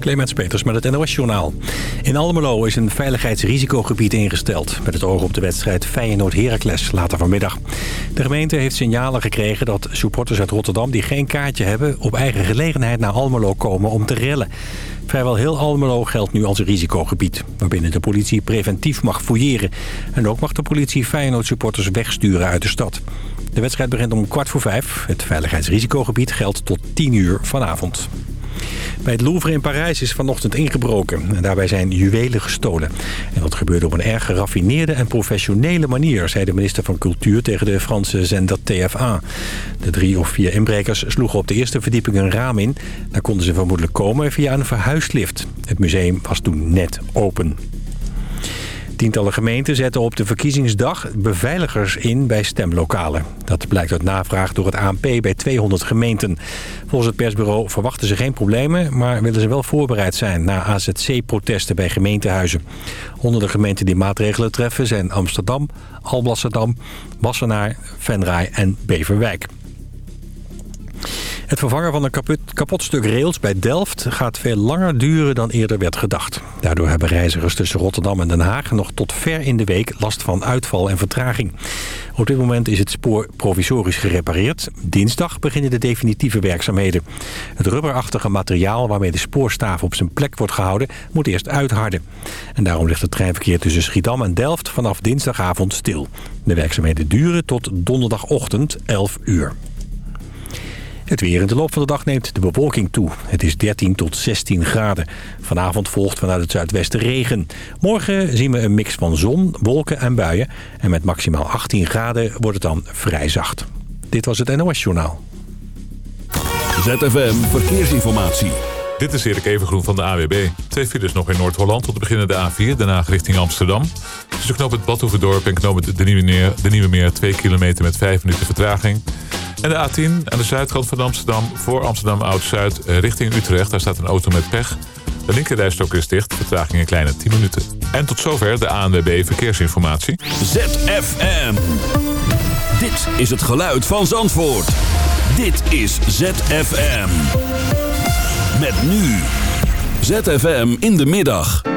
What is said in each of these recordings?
Clemens Peters met het NOS Journaal. In Almelo is een veiligheidsrisicogebied ingesteld... met het oog op de wedstrijd Feyenoord-Heracles later vanmiddag. De gemeente heeft signalen gekregen dat supporters uit Rotterdam... die geen kaartje hebben, op eigen gelegenheid naar Almelo komen om te rellen. Vrijwel heel Almelo geldt nu als een risicogebied... waarbinnen de politie preventief mag fouilleren. En ook mag de politie Feyenoord-supporters wegsturen uit de stad. De wedstrijd begint om kwart voor vijf. Het veiligheidsrisicogebied geldt tot tien uur vanavond. Bij het Louvre in Parijs is vanochtend ingebroken. En daarbij zijn juwelen gestolen. En dat gebeurde op een erg geraffineerde en professionele manier... zei de minister van Cultuur tegen de Franse zender TF1. De drie of vier inbrekers sloegen op de eerste verdieping een raam in. Daar konden ze vermoedelijk komen via een verhuislift. Het museum was toen net open. Tientallen gemeenten zetten op de verkiezingsdag beveiligers in bij stemlokalen. Dat blijkt uit navraag door het ANP bij 200 gemeenten. Volgens het persbureau verwachten ze geen problemen... maar willen ze wel voorbereid zijn na AZC-protesten bij gemeentehuizen. Onder de gemeenten die maatregelen treffen zijn Amsterdam, Alblasserdam, Wassenaar, Venray en Beverwijk. Het vervangen van een kapot, stuk rails bij Delft gaat veel langer duren dan eerder werd gedacht. Daardoor hebben reizigers tussen Rotterdam en Den Haag nog tot ver in de week last van uitval en vertraging. Op dit moment is het spoor provisorisch gerepareerd. Dinsdag beginnen de definitieve werkzaamheden. Het rubberachtige materiaal waarmee de spoorstaaf op zijn plek wordt gehouden moet eerst uitharden. En daarom ligt het treinverkeer tussen Schiedam en Delft vanaf dinsdagavond stil. De werkzaamheden duren tot donderdagochtend 11 uur. Het weer in de loop van de dag neemt de bewolking toe. Het is 13 tot 16 graden. Vanavond volgt vanuit het zuidwesten regen. Morgen zien we een mix van zon, wolken en buien. En met maximaal 18 graden wordt het dan vrij zacht. Dit was het NOS Journaal. ZFM Verkeersinformatie. Dit is Erik Evengroen van de AWB. Twee files nog in Noord-Holland tot beginnen de A4, daarna richting Amsterdam. Tussen knoop het Badhoevedorp en knoop het de Nieuwe, Meer, de Nieuwe Meer 2 kilometer met 5 minuten vertraging. En de A10 aan de zuidkant van Amsterdam voor Amsterdam Oud-Zuid richting Utrecht. Daar staat een auto met pech. De linkerrijstok is dicht, vertraging een kleine 10 minuten. En tot zover de ANWB Verkeersinformatie. ZFM. Dit is het geluid van Zandvoort. Dit is ZFM. Met nu. ZFM in de middag.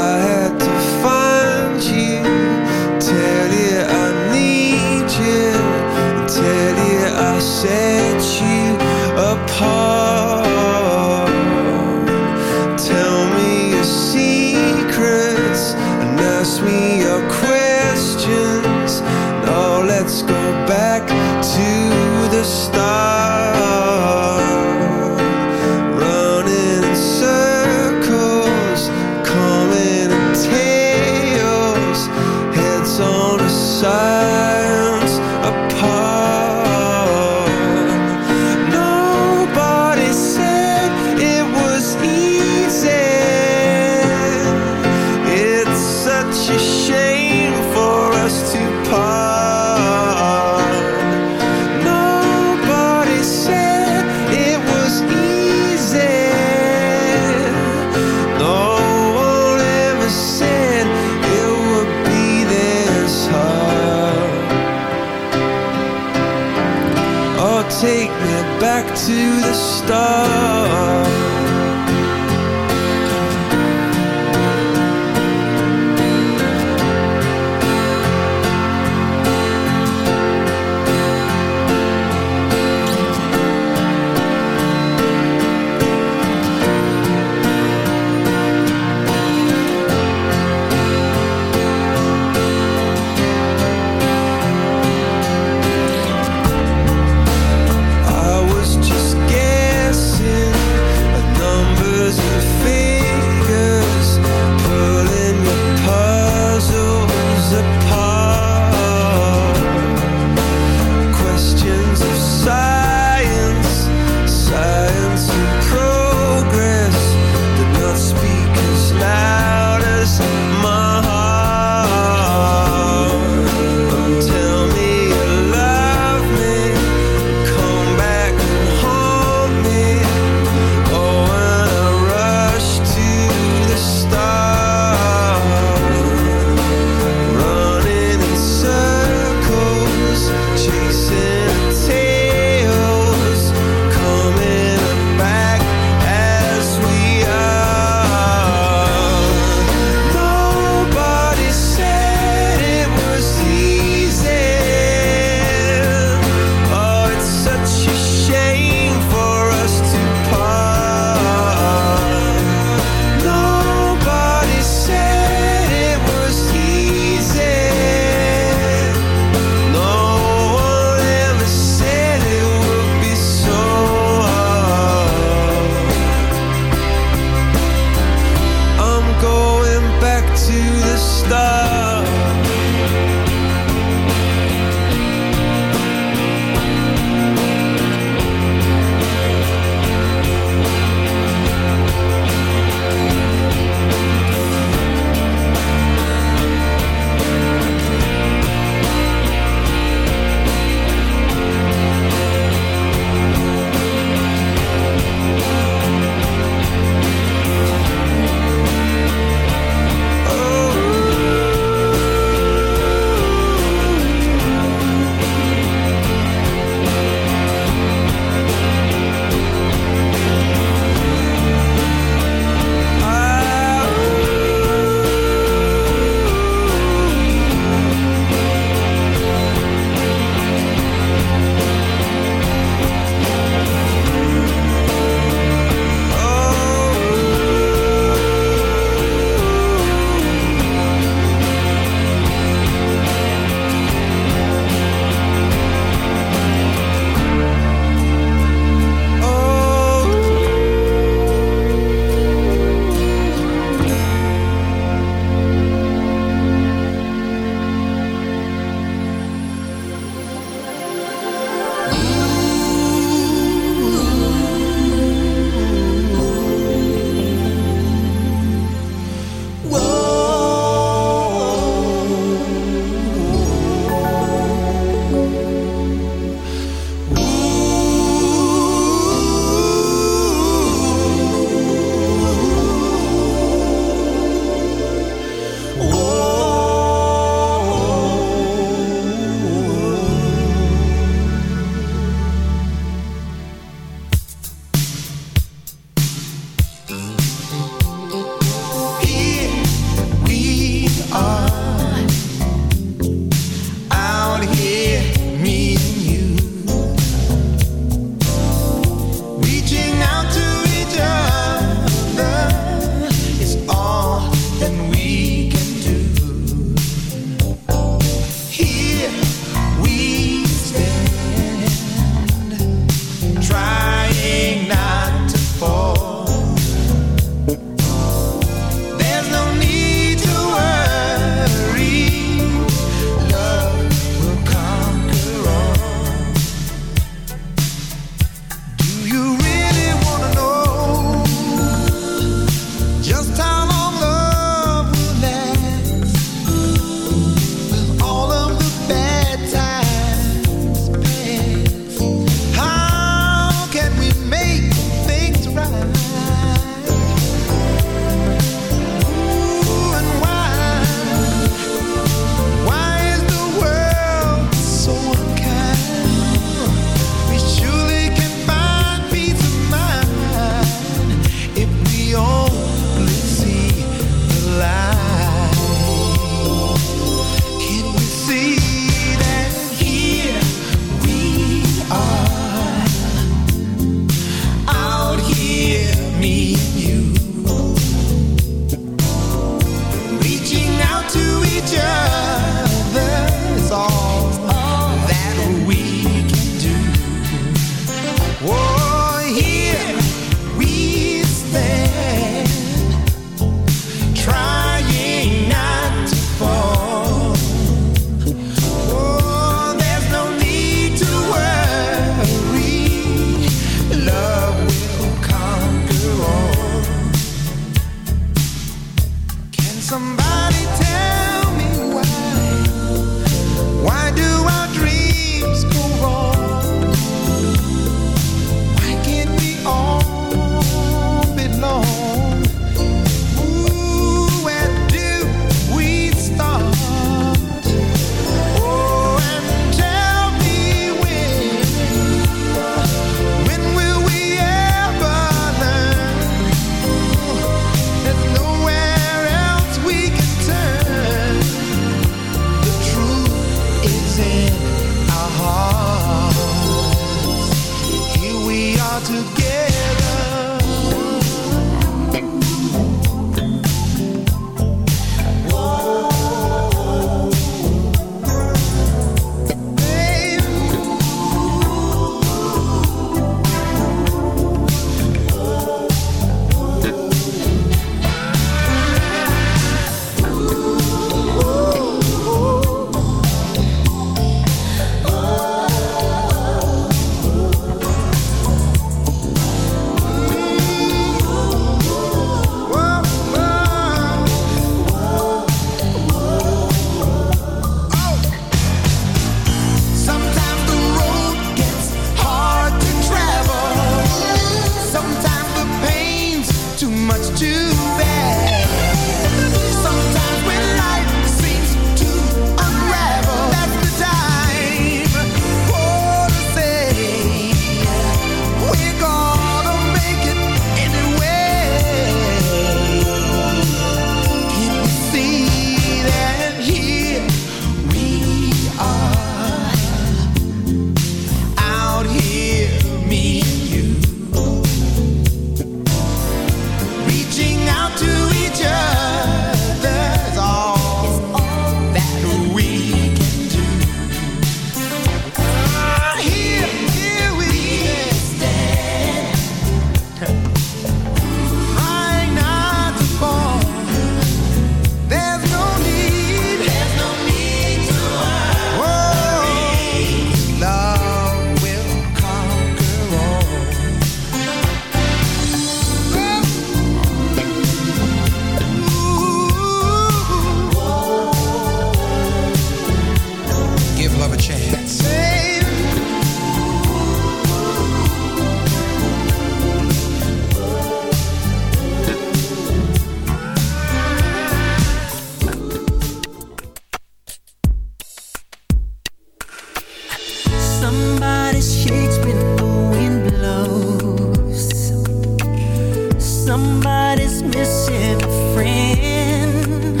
Somebody's missing a friend.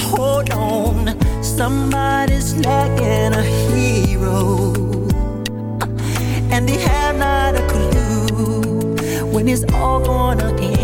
Hold on, somebody's lacking a hero. And they have not a clue when it's all gonna end.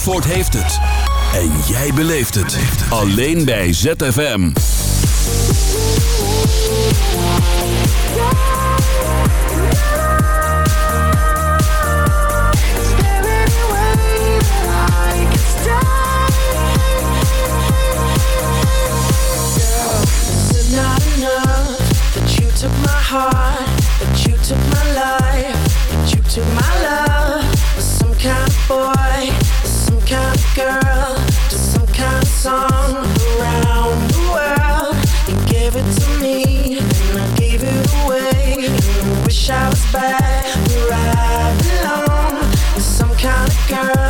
Zandvoort heeft het. En jij beleeft het. Alleen bij ZFM. my life, my love. back where I belong. Some kind of girl.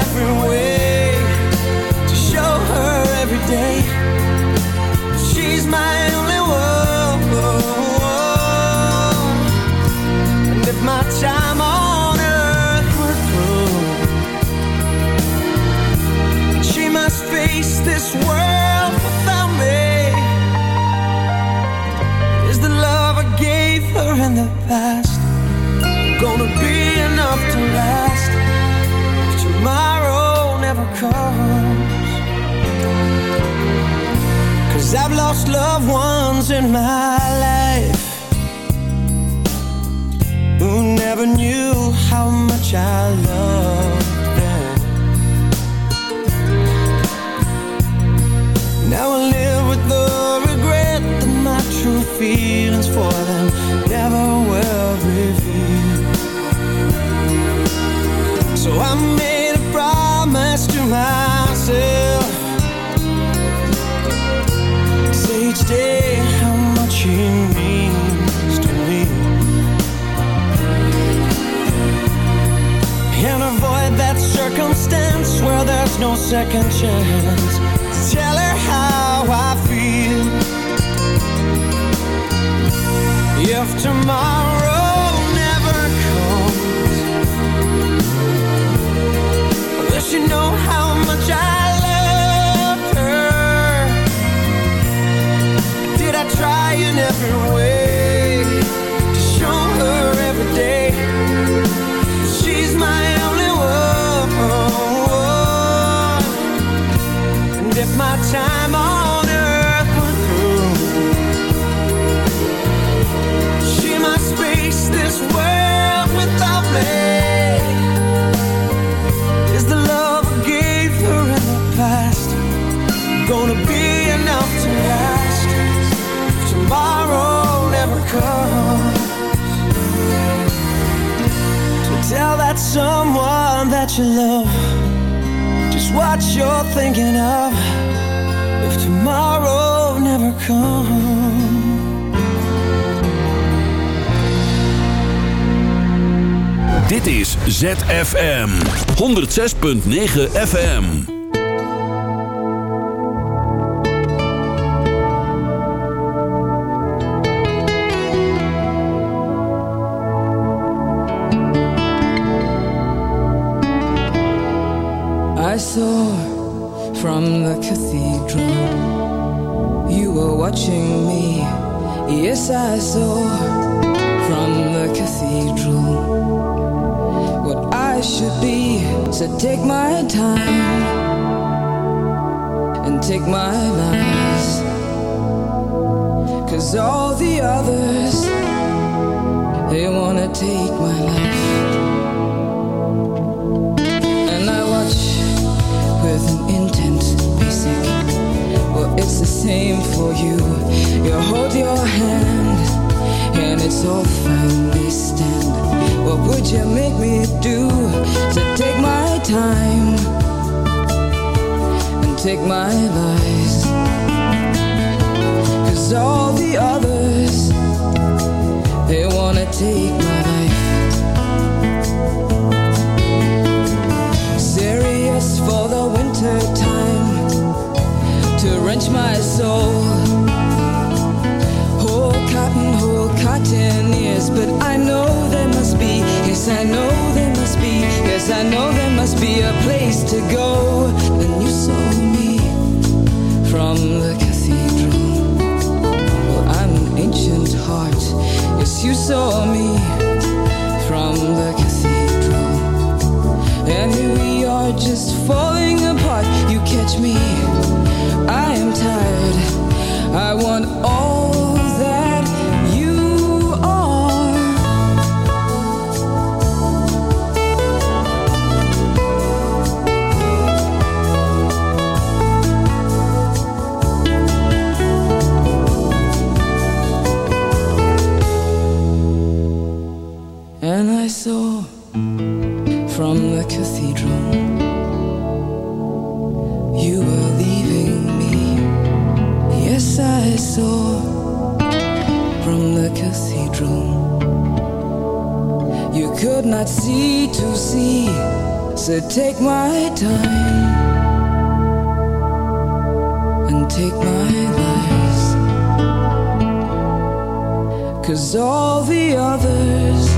everywhere. never comes. Cause I've lost loved ones in my life Who never knew how much I loved them. Now I live with the regret That my true feelings for them never no second chance. Tell ZFM. 106.9 FM take my take my lies. Cause all the others.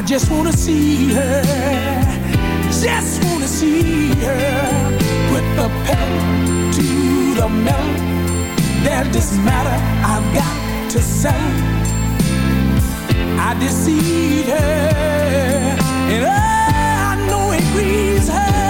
I just wanna see her, just wanna see her. Put the pedal to the metal. There's this matter I've got to say, I deceive her, and oh, I know it grieves her.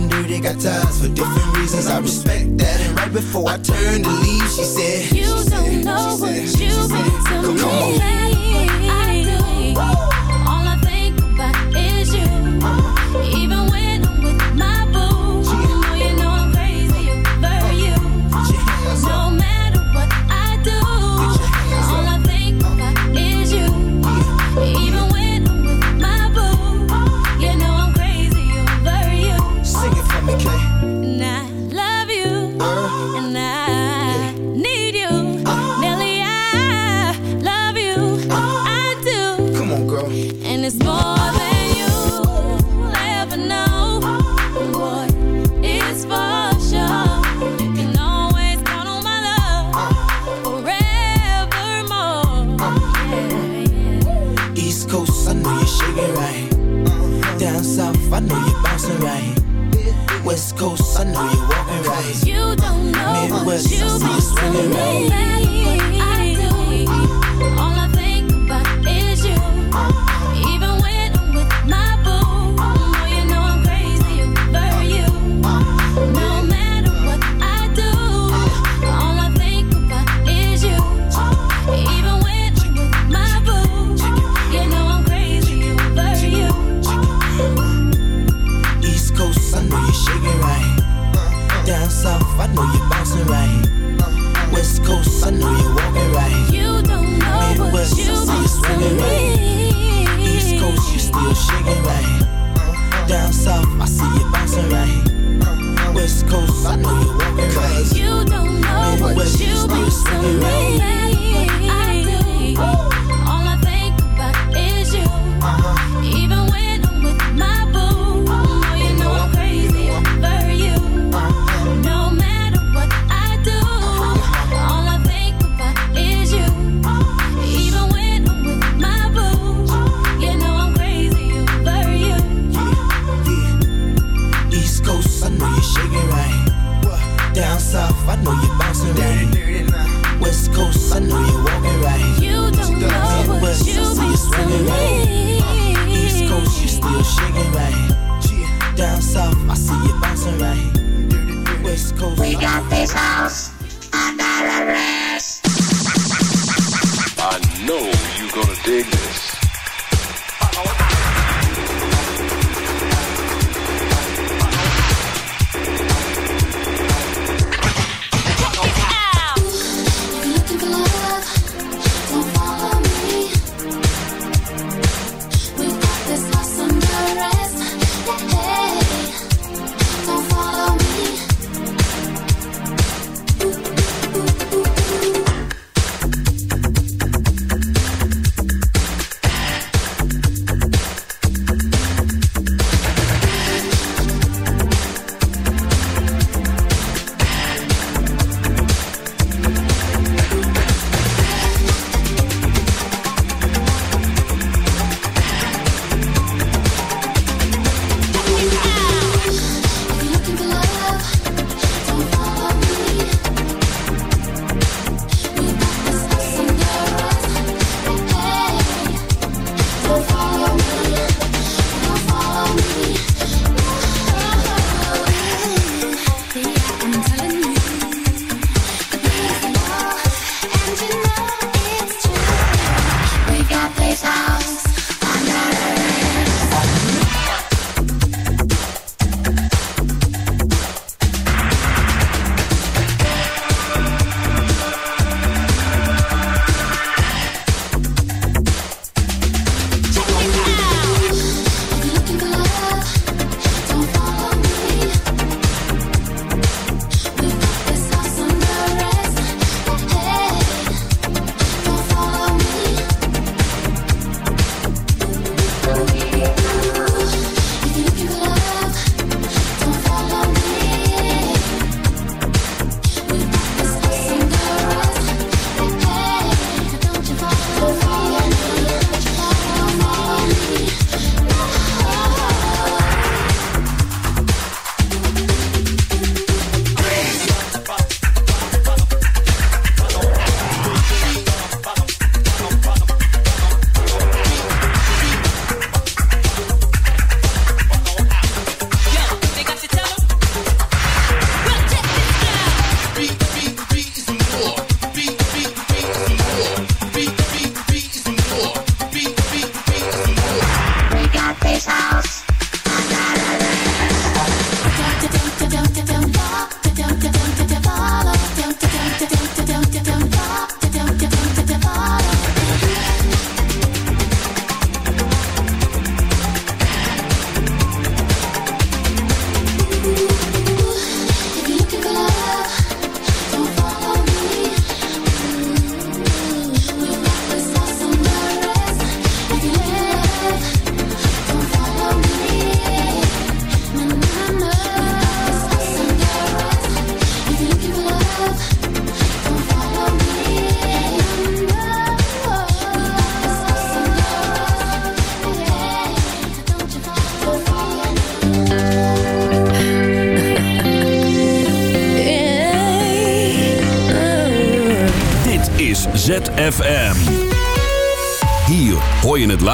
and Dirty got ties for different reasons. I respect that. And right before I turned to leave, she said, You don't know what you've been to me. I do. All I think about is you. Even when